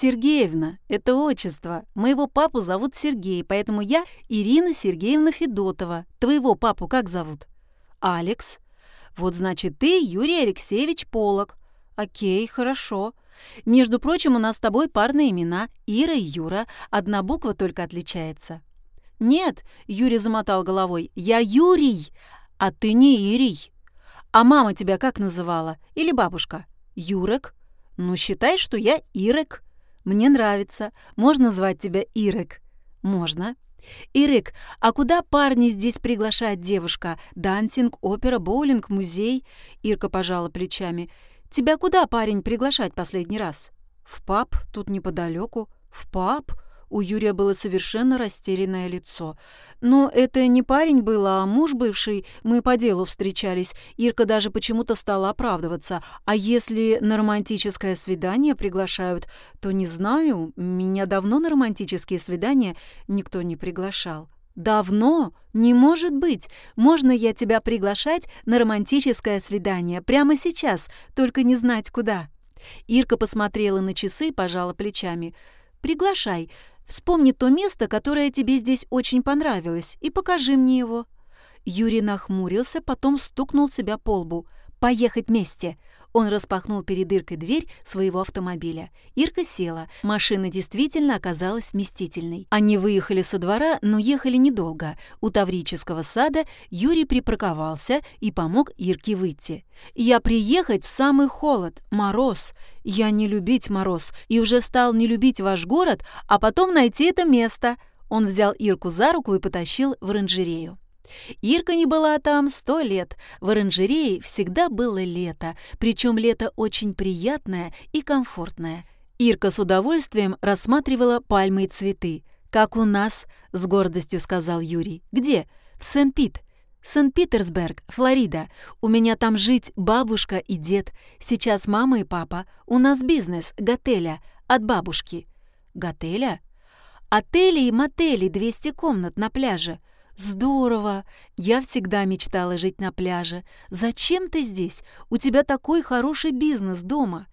Сергеевна — это отчество. Моего папу зовут Сергей, поэтому я Ирина Сергеевна Федотова. Твоего папу как зовут? Алекс. Вот значит, ты Юрий Алексеевич Полок. Окей, хорошо. Между прочим, у нас с тобой парные имена Ира и Юра. Одна буква только отличается. Нет, Юрий замотал головой. Я Юрий, а ты не Ирий. А мама тебя как называла? Или бабушка? Юрек? Ну, считай, что я Ирек. Мне нравится. Можно звать тебя Ирек? Можно. Ирек, а куда парни здесь приглашает девушка? Дансинг, опера, боулинг, музей? Ирка пожала плечами. Тебя куда парень приглашать последний раз? В паб, тут неподалеку. В паб? У Юрия было совершенно растерянное лицо. «Но это не парень был, а муж бывший. Мы по делу встречались. Ирка даже почему-то стала оправдываться. А если на романтическое свидание приглашают, то не знаю. Меня давно на романтические свидания никто не приглашал». «Давно? Не может быть! Можно я тебя приглашать на романтическое свидание прямо сейчас, только не знать куда?» Ирка посмотрела на часы и пожала плечами. «Приглашай. Вспомни то место, которое тебе здесь очень понравилось, и покажи мне его». Юрий нахмурился, потом стукнул себя по лбу. «Поехать вместе!» Он распахнул перед Иркой дверь своего автомобиля. Ирка села. Машина действительно оказалась вместительной. Они выехали со двора, но ехали недолго. У Таврического сада Юрий припарковался и помог Ирке выйти. «Я приехать в самый холод, мороз. Я не любить мороз и уже стал не любить ваш город, а потом найти это место». Он взял Ирку за руку и потащил в оранжерею. Ирка не была там сто лет. В оранжерее всегда было лето, причем лето очень приятное и комфортное. Ирка с удовольствием рассматривала пальмы и цветы. «Как у нас», — с гордостью сказал Юрий. «Где?» «В Сент-Пит». «Сент-Питерсберг, Флорида. У меня там жить бабушка и дед. Сейчас мама и папа. У нас бизнес, готеля, от бабушки». «Готеля?» «Отели и мотели, 200 комнат на пляже. «Здорово! Я всегда мечтала жить на пляже. Зачем ты здесь? У тебя такой хороший бизнес дома».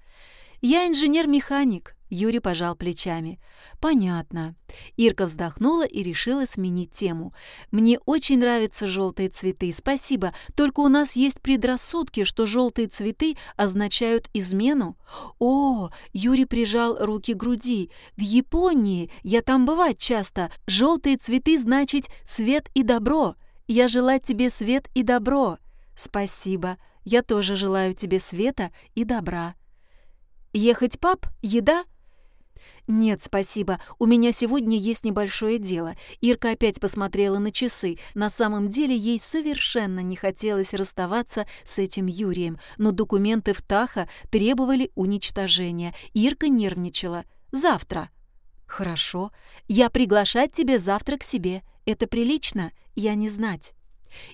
«Я инженер-механик», — Юрий пожал плечами. «Понятно». Ирка вздохнула и решила сменить тему. «Мне очень нравятся желтые цветы, спасибо. Только у нас есть предрассудки, что желтые цветы означают измену». «О!» — Юрий прижал руки к груди. «В Японии, я там бывать часто, желтые цветы значит свет и добро. Я желаю тебе свет и добро». «Спасибо. Я тоже желаю тебе света и добра». «Ехать пап? Еда?» «Нет, спасибо. У меня сегодня есть небольшое дело». Ирка опять посмотрела на часы. На самом деле ей совершенно не хотелось расставаться с этим Юрием, но документы в Таха требовали уничтожения. Ирка нервничала. «Завтра». «Хорошо. Я приглашать тебя завтра к себе. Это прилично? Я не знать».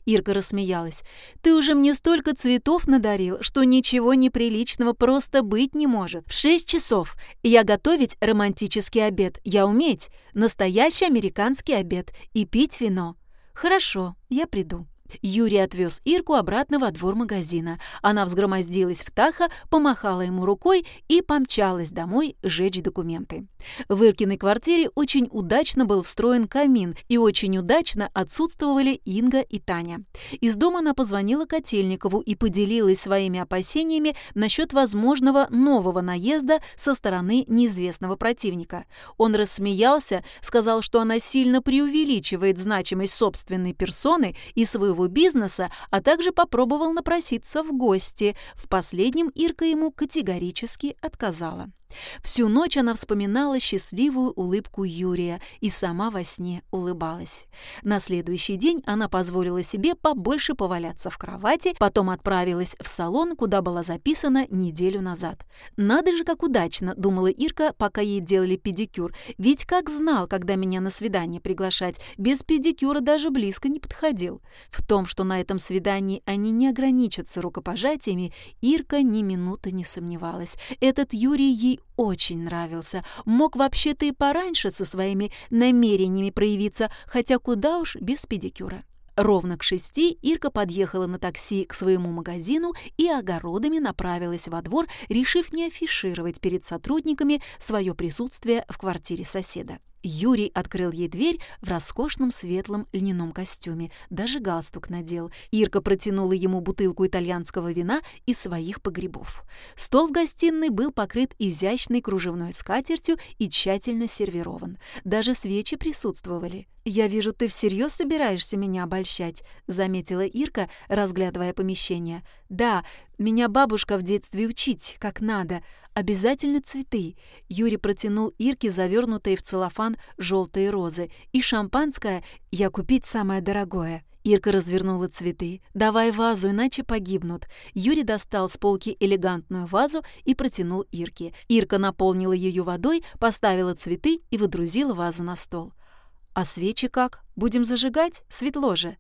Ирка рассмеялась. «Ты уже мне столько цветов надарил, что ничего неприличного просто быть не может. В шесть часов я готовить романтический обед, я уметь, настоящий американский обед и пить вино. Хорошо, я приду». Юрий отвез Ирку обратно во двор магазина. Она взгромоздилась в Таха, помахала ему рукой и помчалась домой сжечь документы. В Иркиной квартире очень удачно был встроен камин, и очень удачно отсутствовали Инга и Таня. Из дома она позвонила Котельникову и поделилась своими опасениями насчет возможного нового наезда со стороны неизвестного противника. Он рассмеялся, сказал, что она сильно преувеличивает значимость собственной персоны и своего своего бизнеса, а также попробовал напроситься в гости. В последнем Ирка ему категорически отказала. Всю ночь она вспоминала счастливую улыбку Юрия и сама во сне улыбалась. На следующий день она позволила себе побольше поваляться в кровати, потом отправилась в салон, куда была записана неделю назад. «Надо же, как удачно!» — думала Ирка, пока ей делали педикюр. «Ведь как знал, когда меня на свидание приглашать, без педикюра даже близко не подходил». В том, что на этом свидании они не ограничатся рукопожатиями, Ирка ни минуты не сомневалась. Этот Юрий ей очень нравился. Мог вообще-то и пораньше со своими намерениями проявиться, хотя куда уж без педикюра. Ровно к шести Ирка подъехала на такси к своему магазину и огородами направилась во двор, решив не афишировать перед сотрудниками свое присутствие в квартире соседа. Юрий открыл ей дверь в роскошном светлом льняном костюме, даже галстук надел. Ирка протянула ему бутылку итальянского вина из своих погребов. Стол в гостиной был покрыт изящной кружевной скатертью и тщательно сервирован. Даже свечи присутствовали. «Я вижу, ты всерьез собираешься меня обольщать», — заметила Ирка, разглядывая помещение. «Да, меня бабушка в детстве учить, как надо. Обязательно цветы». Юрий протянул Ирке завернутые в целлофан желтые розы. «И шампанское я купить самое дорогое». Ирка развернула цветы. «Давай вазу, иначе погибнут». Юрий достал с полки элегантную вазу и протянул Ирке. Ирка наполнила ее водой, поставила цветы и выдрузила вазу на стол. «А свечи как? Будем зажигать? Светло же».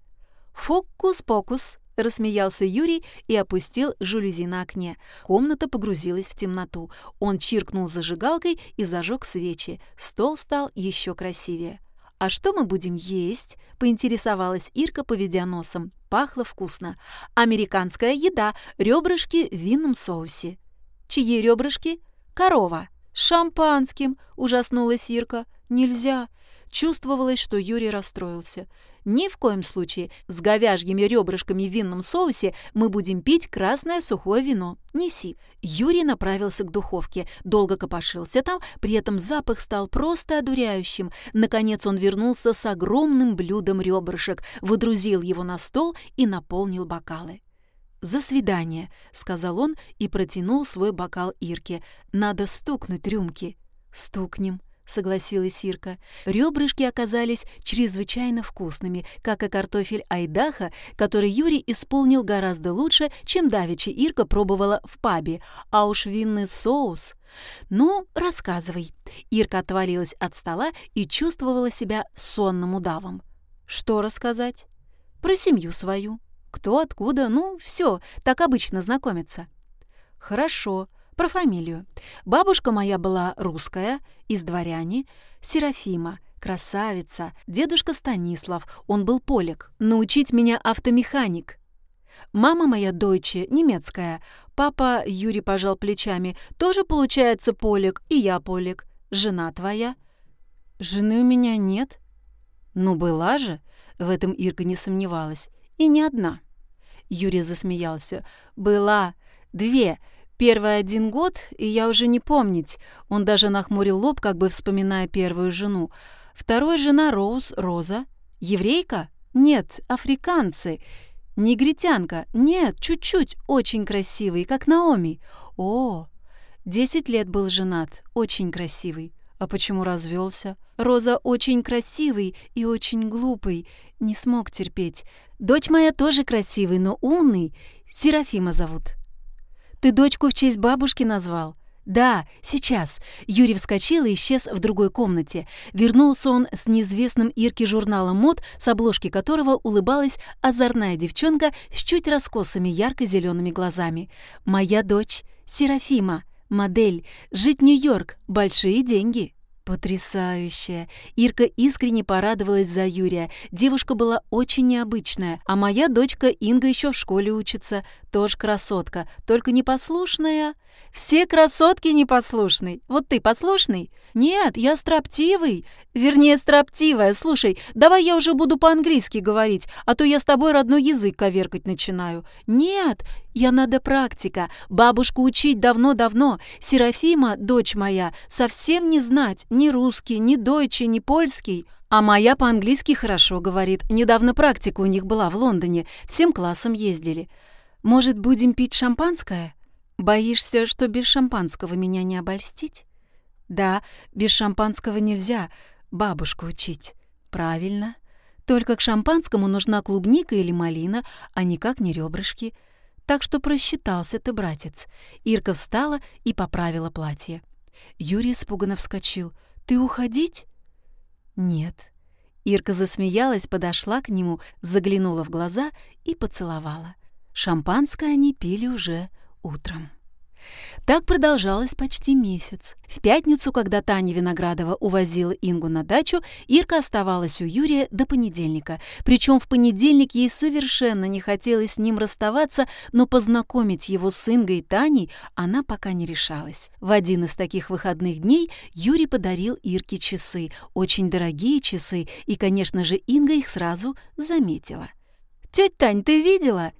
«Фокус-покус», — рассмеялся Юрий и опустил жалюзи на окне. Комната погрузилась в темноту. Он чиркнул зажигалкой и зажег свечи. Стол стал еще красивее. «А что мы будем есть?» — поинтересовалась Ирка, поведя носом. Пахло вкусно. «Американская еда, ребрышки в винном соусе». «Чьи ребрышки?» «Корова». «С шампанским», — ужаснулась Ирка. «Нельзя». Чувствовалось, что Юрий расстроился. «Ни в коем случае. С говяжьими ребрышками в винном соусе мы будем пить красное сухое вино. Неси». Юрий направился к духовке, долго копошился там, при этом запах стал просто одуряющим. Наконец он вернулся с огромным блюдом ребрышек, выдрузил его на стол и наполнил бокалы. «За свидание», — сказал он и протянул свой бокал Ирке. «Надо стукнуть рюмки». «Стукнем», согласилась Ирка. Ребрышки оказались чрезвычайно вкусными, как и картофель айдаха, который Юрий исполнил гораздо лучше, чем давеча Ирка пробовала в пабе, а уж винный соус... «Ну, рассказывай». Ирка отвалилась от стола и чувствовала себя сонным удавом. «Что рассказать?» «Про семью свою. Кто, откуда, ну, все, так обычно знакомиться». «Хорошо», про фамилию. Бабушка моя была русская, из дворяне, Серафима, красавица, дедушка Станислав, он был полик, научить меня автомеханик. Мама моя дойче, немецкая, папа, Юрий пожал плечами, тоже получается полик, и я полик. Жена твоя? Жены у меня нет. Ну, была же, в этом Ирка не сомневалась, и не одна. Юрий засмеялся. Была. Две. Первый один год, и я уже не помнить. Он даже нахмурил лоб, как бы вспоминая первую жену. Второй жена Роуз, Роза. Еврейка? Нет, африканцы. Негритянка? Нет, чуть-чуть, очень красивый, как Наоми. О, десять лет был женат, очень красивый. А почему развелся? Роза очень красивый и очень глупый, не смог терпеть. Дочь моя тоже красивый, но умный. Серафима зовут. Ты дочку в честь бабушки назвал?» «Да, сейчас». Юрий вскочил и исчез в другой комнате. Вернулся он с неизвестным Ирке журналом мод, с обложки которого улыбалась озорная девчонка с чуть раскосыми ярко-зелеными глазами. «Моя дочь Серафима, модель, жить Нью-Йорк, большие деньги». Потрясающе! Ирка искренне порадовалась за Юрия. Девушка была очень необычная. А моя дочка Инга еще в школе учится. Тоже красотка, только непослушная. Все красотки непослушный. Вот ты послушный? Нет, я строптивый. Вернее, строптивая. Слушай, давай я уже буду по-английски говорить, а то я с тобой родной язык коверкать начинаю. Нет, я надо практика. Бабушку учить давно-давно. Серафима, дочь моя, совсем не знать ни русский, ни дойче, ни польский. А моя по-английски хорошо говорит. Недавно практика у них была в Лондоне. Всем классом ездили. Может, будем пить шампанское? Боишься, что без шампанского меня не обольстить? Да, без шампанского нельзя бабушку учить. Правильно. Только к шампанскому нужна клубника или малина, а никак не ребрышки. Так что просчитался ты, братец. Ирка встала и поправила платье. Юрий испуганно вскочил. «Ты уходить?» «Нет». Ирка засмеялась, подошла к нему, заглянула в глаза и поцеловала. Шампанское они пили уже утром. Так продолжалось почти месяц. В пятницу, когда Таня Виноградова увозила Ингу на дачу, Ирка оставалась у Юрия до понедельника. Причем в понедельник ей совершенно не хотелось с ним расставаться, но познакомить его с Ингой и Таней она пока не решалась. В один из таких выходных дней Юрий подарил Ирке часы, очень дорогие часы, и, конечно же, Инга их сразу заметила. «Тетя Тань, ты видела?»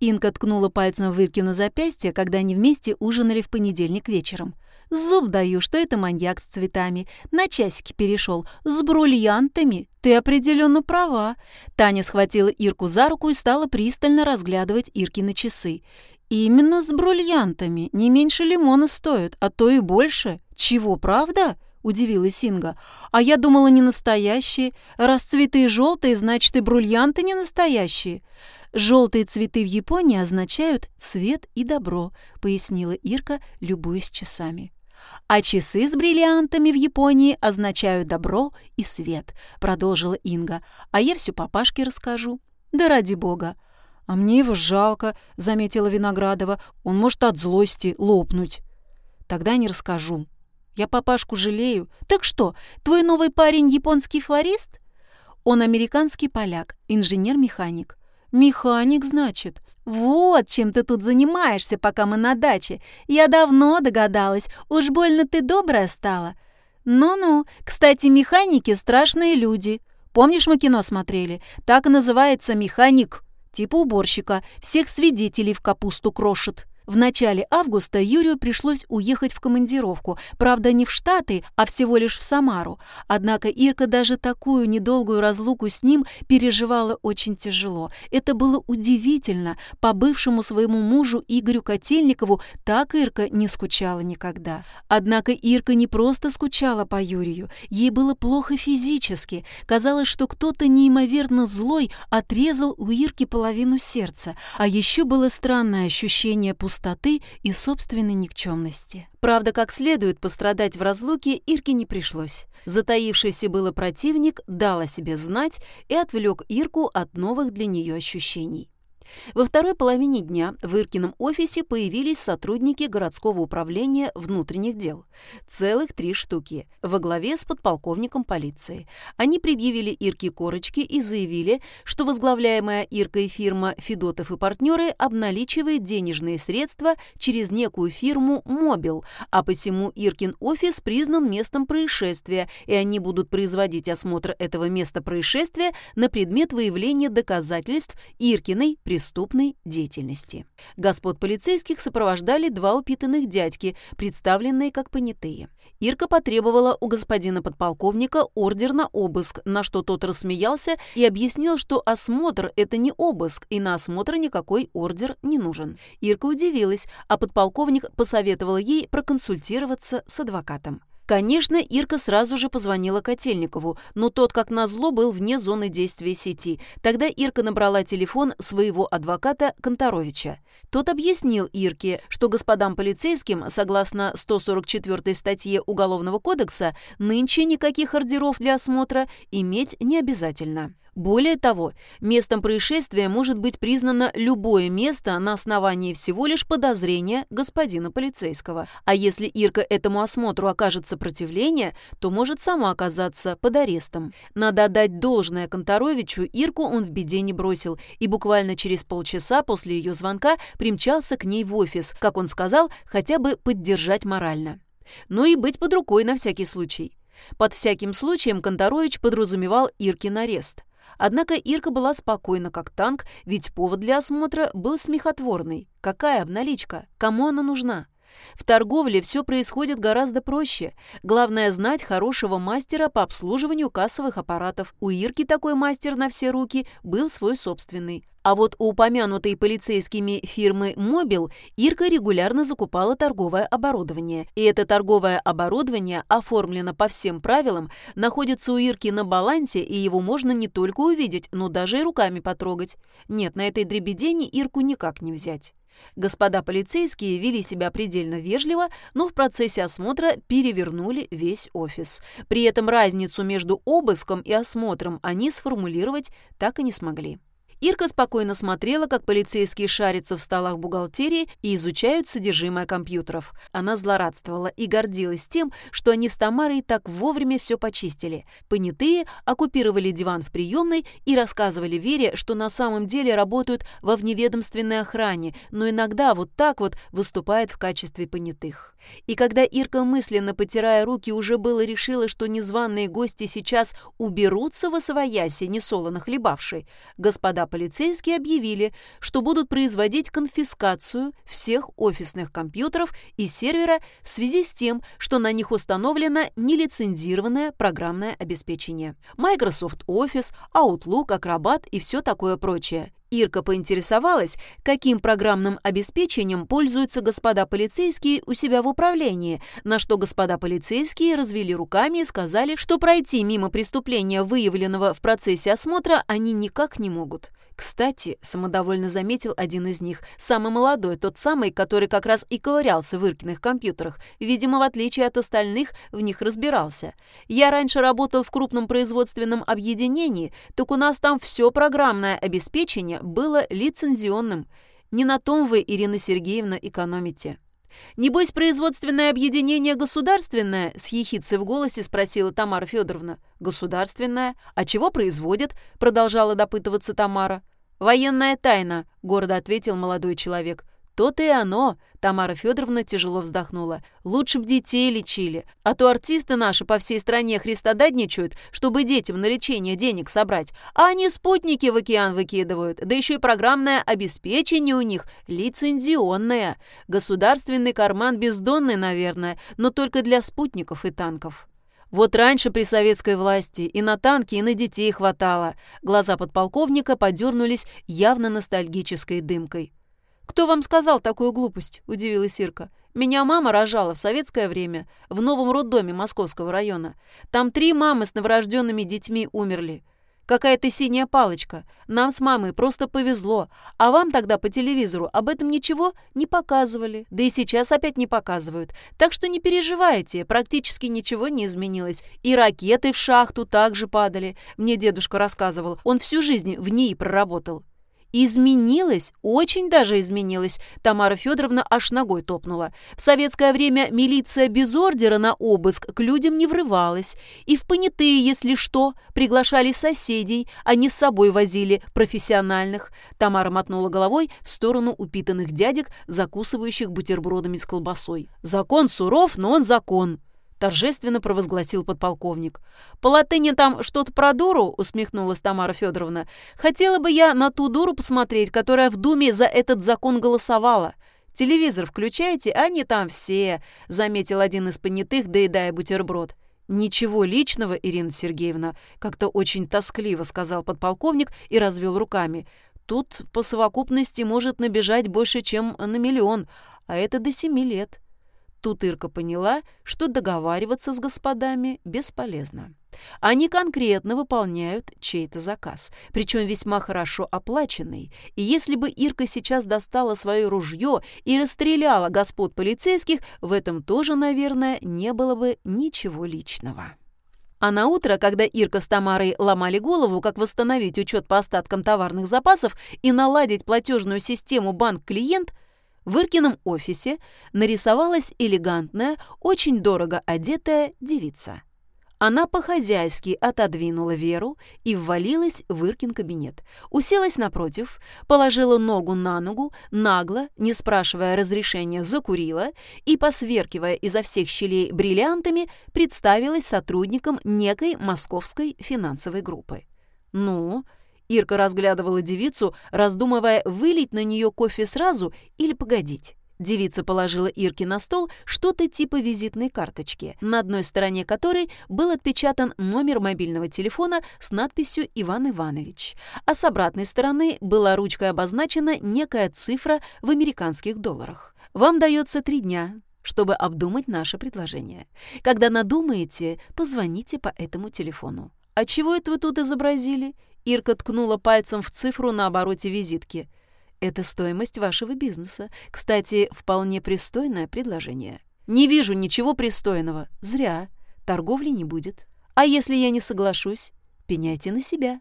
Инка ткнула пальцем в Ирке на запястье, когда они вместе ужинали в понедельник вечером. «Зуб даю, что это маньяк с цветами. На часики перешел. С бриллиантами. Ты определенно права». Таня схватила Ирку за руку и стала пристально разглядывать Иркины часы. «Именно с бриллиантами. Не меньше лимона стоят, а то и больше. Чего, правда?» — удивилась Инга. «А я думала, не настоящие. Раз цветы желтые, значит, и бриллианты не настоящие». «Желтые цветы в Японии означают свет и добро», — пояснила Ирка, любуясь часами. «А часы с бриллиантами в Японии означают добро и свет», — продолжила Инга. «А я все папашке расскажу». «Да ради бога». «А мне его жалко», — заметила Виноградова. «Он может от злости лопнуть». «Тогда не расскажу. Я папашку жалею. Так что, твой новый парень японский флорист?» «Он американский поляк, инженер-механик. «Механик, значит?» «Вот чем ты тут занимаешься, пока мы на даче. Я давно догадалась, уж больно ты добрая стала». «Ну-ну, кстати, механики — страшные люди. Помнишь, мы кино смотрели? Так и называется механик. Типа уборщика, всех свидетелей в капусту крошит». В начале августа Юрию пришлось уехать в командировку, правда, не в Штаты, а всего лишь в Самару. Однако Ирка даже такую недолгую разлуку с ним переживала очень тяжело. Это было удивительно. По бывшему своему мужу Игорю Котельникову так Ирка не скучала никогда. Однако Ирка не просто скучала по Юрию, ей было плохо физически. Казалось, что кто-то неимоверно злой отрезал у Ирки половину сердца. А еще было странное ощущение пустоты пустоты и собственной никчемности. Правда, как следует пострадать в разлуке Ирке не пришлось. Затаившийся было противник дал о себе знать и отвлек Ирку от новых для нее ощущений. Во второй половине дня в Иркином офисе появились сотрудники городского управления внутренних дел. Целых три штуки, во главе с подполковником полиции. Они предъявили Ирке корочки и заявили, что возглавляемая Иркой фирма «Федотов и партнеры» обналичивает денежные средства через некую фирму «Мобил», а посему Иркин офис признан местом происшествия, и они будут производить осмотр этого места происшествия на предмет выявления доказательств Иркиной преступности преступной деятельности. Господ полицейских сопровождали два упитанных дядьки, представленные как понятые. Ирка потребовала у господина подполковника ордер на обыск, на что тот рассмеялся и объяснил, что осмотр – это не обыск, и на осмотр никакой ордер не нужен. Ирка удивилась, а подполковник посоветовал ей проконсультироваться с адвокатом. Конечно, Ирка сразу же позвонила Котельникову, но тот, как назло, был вне зоны действия сети. Тогда Ирка набрала телефон своего адвоката Конторовича. Тот объяснил Ирке, что господам полицейским, согласно 144 статье Уголовного кодекса, нынче никаких ордеров для осмотра иметь не обязательно. Более того, местом происшествия может быть признано любое место на основании всего лишь подозрения господина полицейского. А если Ирка этому осмотру окажет сопротивление, то может сама оказаться под арестом. Надо отдать должное Конторовичу, Ирку он в беде не бросил, и буквально через полчаса после ее звонка примчался к ней в офис, как он сказал, хотя бы поддержать морально. Ну и быть под рукой на всякий случай. Под всяким случаем Конторович подразумевал Иркин арест – Однако Ирка была спокойна, как танк, ведь повод для осмотра был смехотворный. Какая обналичка? Кому она нужна? В торговле все происходит гораздо проще. Главное знать хорошего мастера по обслуживанию кассовых аппаратов. У Ирки такой мастер на все руки был свой собственный. А вот у упомянутой полицейскими фирмы «Мобил» Ирка регулярно закупала торговое оборудование. И это торговое оборудование оформлено по всем правилам, находится у Ирки на балансе, и его можно не только увидеть, но даже и руками потрогать. Нет, на этой дребедени Ирку никак не взять. Господа полицейские вели себя предельно вежливо, но в процессе осмотра перевернули весь офис. При этом разницу между обыском и осмотром они сформулировать так и не смогли. Ирка спокойно смотрела, как полицейские шарятся в столах бухгалтерии и изучают содержимое компьютеров. Она злорадствовала и гордилась тем, что они с Тамарой так вовремя все почистили. Понятые оккупировали диван в приемной и рассказывали Вере, что на самом деле работают во вневедомственной охране, но иногда вот так вот выступают в качестве понятых. И когда Ирка мысленно, потирая руки, уже было решила, что незваные гости сейчас уберутся во свояси, несолоно хлебавшей, господа полицейские объявили, что будут производить конфискацию всех офисных компьютеров и сервера в связи с тем, что на них установлено нелицензированное программное обеспечение. Microsoft Office, Outlook, Acrobat и все такое прочее. Ирка поинтересовалась, каким программным обеспечением пользуются господа полицейские у себя в управлении, на что господа полицейские развели руками и сказали, что пройти мимо преступления, выявленного в процессе осмотра, они никак не могут. Кстати, самодовольно заметил один из них, самый молодой, тот самый, который как раз и ковырялся в Иркиных компьютерах, видимо, в отличие от остальных, в них разбирался. Я раньше работал в крупном производственном объединении, так у нас там все программное обеспечение было лицензионным. Не на том вы, Ирина Сергеевна, экономите. «Небось, производственное объединение государственное?» — с ехицей в голосе спросила Тамара Федоровна. «Государственное? А чего производит?» — продолжала допытываться Тамара. «Военная тайна», — гордо ответил молодой человек. «То-то и оно», — Тамара Федоровна тяжело вздохнула. «Лучше б детей лечили, а то артисты наши по всей стране христодадничают, чтобы детям на лечение денег собрать, а они спутники в океан выкидывают, да еще и программное обеспечение у них лицензионное. Государственный карман бездонный, наверное, но только для спутников и танков». Вот раньше при советской власти и на танки, и на детей хватало. Глаза подполковника подернулись явно ностальгической дымкой. «Кто вам сказал такую глупость?» – удивилась Ирка. «Меня мама рожала в советское время в новом роддоме Московского района. Там три мамы с новорожденными детьми умерли. Какая-то синяя палочка. Нам с мамой просто повезло. А вам тогда по телевизору об этом ничего не показывали. Да и сейчас опять не показывают. Так что не переживайте, практически ничего не изменилось. И ракеты в шахту также падали. Мне дедушка рассказывал. Он всю жизнь в ней проработал. Изменилось, очень даже изменилось. Тамара Федоровна аж ногой топнула. В советское время милиция без ордера на обыск к людям не врывалась. И в понятые, если что, приглашали соседей, они с собой возили профессиональных. Тамара мотнула головой в сторону упитанных дядек, закусывающих бутербродами с колбасой. Закон суров, но он закон торжественно провозгласил подполковник. «По латыни там что-то про дуру?» — усмехнулась Тамара Федоровна. «Хотела бы я на ту дуру посмотреть, которая в Думе за этот закон голосовала. Телевизор включайте, а они там все», — заметил один из понятых, доедая бутерброд. «Ничего личного, Ирина Сергеевна», — как-то очень тоскливо сказал подполковник и развел руками. «Тут по совокупности может набежать больше, чем на миллион, а это до семи лет». Тут Ирка поняла, что договариваться с господами бесполезно. Они конкретно выполняют чей-то заказ, причем весьма хорошо оплаченный. И если бы Ирка сейчас достала свое ружье и расстреляла господ полицейских, в этом тоже, наверное, не было бы ничего личного. А на утро, когда Ирка с Тамарой ломали голову, как восстановить учет по остаткам товарных запасов и наладить платежную систему банк-клиент – в Иркином офисе нарисовалась элегантная, очень дорого одетая девица. Она по-хозяйски отодвинула Веру и ввалилась в Иркин кабинет. Уселась напротив, положила ногу на ногу, нагло, не спрашивая разрешения, закурила и, посверкивая изо всех щелей бриллиантами, представилась сотрудником некой московской финансовой группы. «Ну, Ирка разглядывала девицу, раздумывая, вылить на нее кофе сразу или погодить. Девица положила Ирке на стол что-то типа визитной карточки, на одной стороне которой был отпечатан номер мобильного телефона с надписью «Иван Иванович», а с обратной стороны была ручкой обозначена некая цифра в американских долларах. «Вам дается три дня, чтобы обдумать наше предложение. Когда надумаете, позвоните по этому телефону. А чего это вы тут изобразили? Ирка ткнула пальцем в цифру на обороте визитки. «Это стоимость вашего бизнеса. Кстати, вполне пристойное предложение». «Не вижу ничего пристойного. Зря. Торговли не будет. А если я не соглашусь? Пеняйте на себя».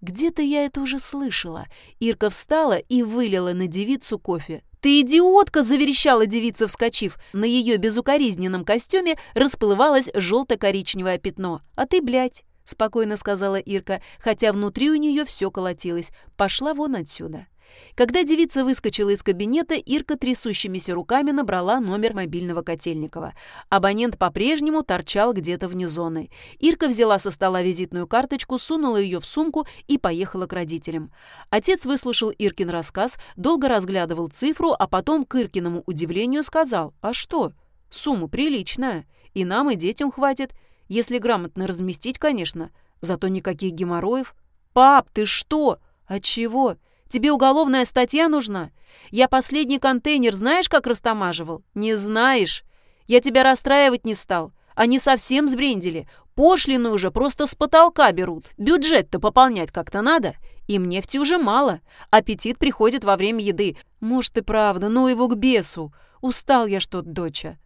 Где-то я это уже слышала. Ирка встала и вылила на девицу кофе. «Ты идиотка!» – заверещала девица, вскочив. На ее безукоризненном костюме расплывалось желто-коричневое пятно. «А ты, блядь!» – спокойно сказала Ирка, хотя внутри у нее все колотилось. «Пошла вон отсюда!» Когда девица выскочила из кабинета, Ирка трясущимися руками набрала номер мобильного Котельникова. Абонент по-прежнему торчал где-то вне зоны. Ирка взяла со стола визитную карточку, сунула ее в сумку и поехала к родителям. Отец выслушал Иркин рассказ, долго разглядывал цифру, а потом, к Иркиному удивлению, сказал «А что? Сумма приличная. И нам, и детям хватит. Если грамотно разместить, конечно. Зато никаких геморроев». «Пап, ты что? От чего?» Тебе уголовная статья нужна? Я последний контейнер знаешь, как растамаживал? Не знаешь. Я тебя расстраивать не стал. Они совсем сбрендили. Пошлины уже просто с потолка берут. Бюджет-то пополнять как-то надо. Им нефти уже мало. Аппетит приходит во время еды. Может, и правда, ну его к бесу. Устал я что-то, доча.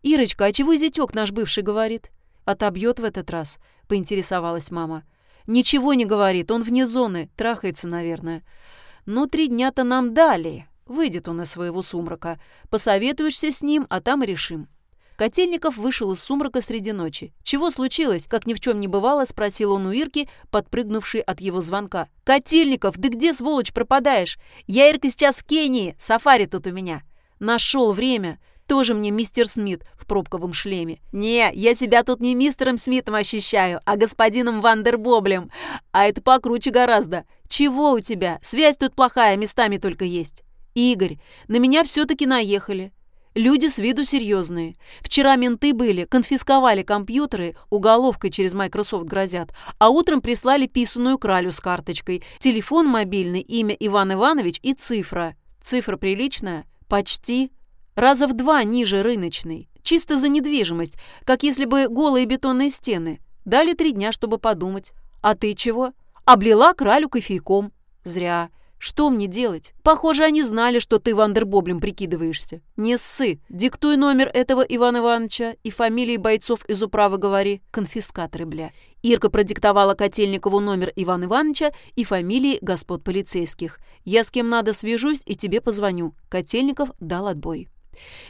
Ирочка, а чего зятёк наш бывший говорит? Отобьет в этот раз, поинтересовалась мама. Ничего не говорит, он вне зоны, трахается, наверное. Но три дня-то нам дали. Выйдет он из своего сумрака. Посоветуешься с ним, а там решим. Котельников вышел из сумрака среди ночи. «Чего случилось?» – как ни в чем не бывало, спросил он у Ирки, подпрыгнувший от его звонка. «Котельников, ты где, сволочь, пропадаешь? Я, Ирка, сейчас в Кении. Сафари тут у меня. Нашел время. Тоже мне мистер Смит в пробковом шлеме. Не, я себя тут не мистером Смитом ощущаю, а господином Вандербоблем. А это покруче гораздо. Чего у тебя? Связь тут плохая, местами только есть. Игорь, на меня все-таки наехали. Люди с виду серьезные. Вчера менты были, конфисковали компьютеры, уголовкой через Microsoft грозят, а утром прислали писаную кралю с карточкой, телефон мобильный, имя Иван Иванович и цифра. Цифра приличная? Почти. Раза в два ниже рыночной. Чисто за недвижимость, как если бы голые бетонные стены. Дали три дня, чтобы подумать. А ты чего? Облила кралю кофейком. Зря. Что мне делать? Похоже, они знали, что ты вандербоблем прикидываешься. Не ссы. Диктуй номер этого Ивана Ивановича и фамилии бойцов из управы говори. Конфискаторы, бля. Ирка продиктовала Котельникову номер Ивана Ивановича и фамилии господ полицейских. Я с кем надо свяжусь и тебе позвоню. Котельников дал отбой.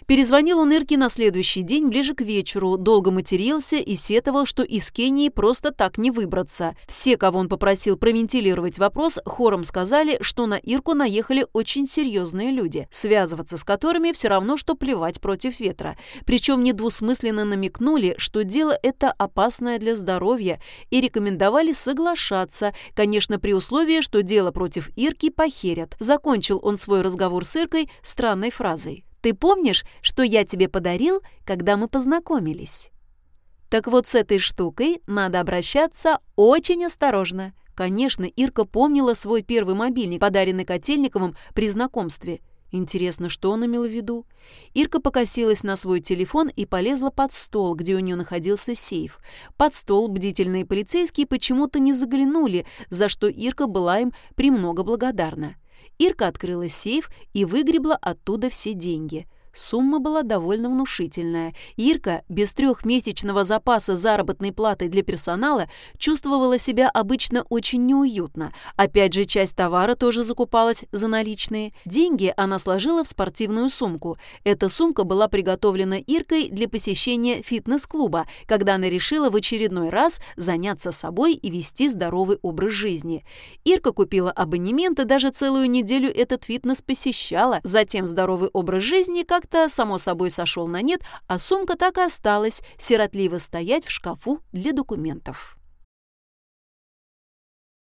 Перезвонил он Ирке на следующий день ближе к вечеру, долго матерился и сетовал, что из Кении просто так не выбраться. Все, кого он попросил провентилировать вопрос, хором сказали, что на Ирку наехали очень серьезные люди, связываться с которыми все равно, что плевать против ветра. Причем недвусмысленно намекнули, что дело это опасное для здоровья и рекомендовали соглашаться, конечно, при условии, что дело против Ирки похерят. Закончил он свой разговор с Иркой странной фразой. Ты помнишь, что я тебе подарил, когда мы познакомились? Так вот с этой штукой надо обращаться очень осторожно. Конечно, Ирка помнила свой первый мобильник, подаренный Котельниковым при знакомстве. Интересно, что он имел в виду? Ирка покосилась на свой телефон и полезла под стол, где у нее находился сейф. Под стол бдительные полицейские почему-то не заглянули, за что Ирка была им премного благодарна. Ирка открыла сейф и выгребла оттуда все деньги. Сумма была довольно внушительная. Ирка без трехмесячного запаса заработной платы для персонала чувствовала себя обычно очень неуютно. Опять же, часть товара тоже закупалась за наличные. Деньги она сложила в спортивную сумку. Эта сумка была приготовлена Иркой для посещения фитнес-клуба, когда она решила в очередной раз заняться собой и вести здоровый образ жизни. Ирка купила абонемент и даже целую неделю этот фитнес посещала. Затем здоровый образ жизни как как-то само собой сошел на нет, а сумка так и осталась сиротливо стоять в шкафу для документов.